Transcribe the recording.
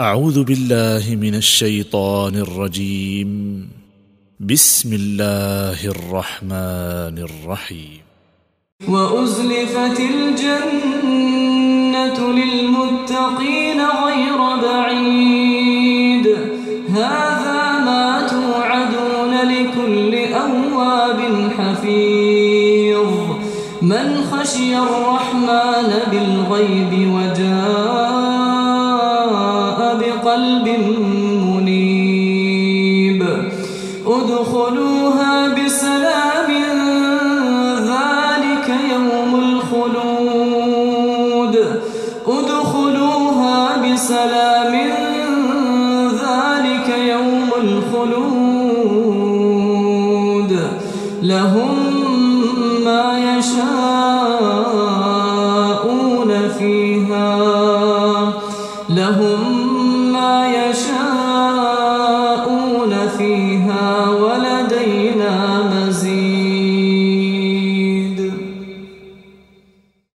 أعوذ بالله من الشيطان الرجيم. بسم الله الرحمن الرحيم. وأزلفت الجنة للمتقين غير بعيد. هذا ما توعدون لكل أواب حفيظ. من خشي الرحمن بالغيب وجاء بقلب منيب. ادخلوها بسلام ذلك يوم الخلود. ادخلوها بسلام ذلك يوم الخلود. لهم ما يشاءون فيها. لهم ما يشاءون فيها ولا